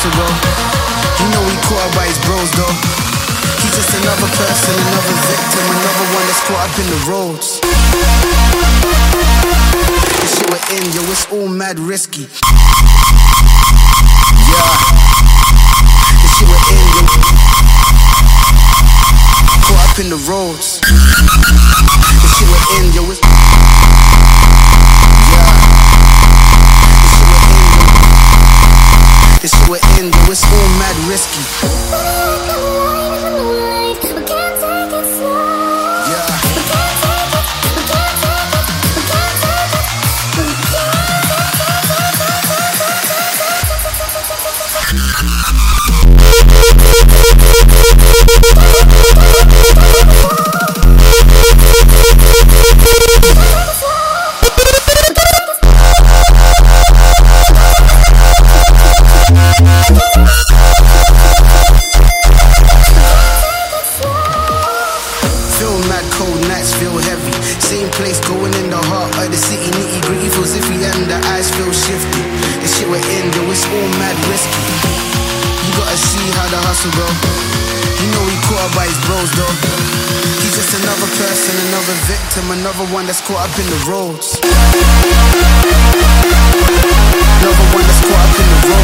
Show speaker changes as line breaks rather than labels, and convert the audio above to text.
person, bro. You know he caught up by his bros, though. He's just another person, another victim, another one that's caught up in the roads. This shit we're in, yo, it's all mad risky. Yeah. This shit we're in, yo. Caught up in the roads. This shit we're in, yo, it's. Risky. Place going in the heart of the city. Nitty gritty feels iffy and the eyes feel shifty. The shit we're in, yo, it's all mad risky. You gotta see how the hustle go. You know he caught up by his bros though. He's just another person, another victim, another one that's caught up in the roads. Another one that's caught up in the roads.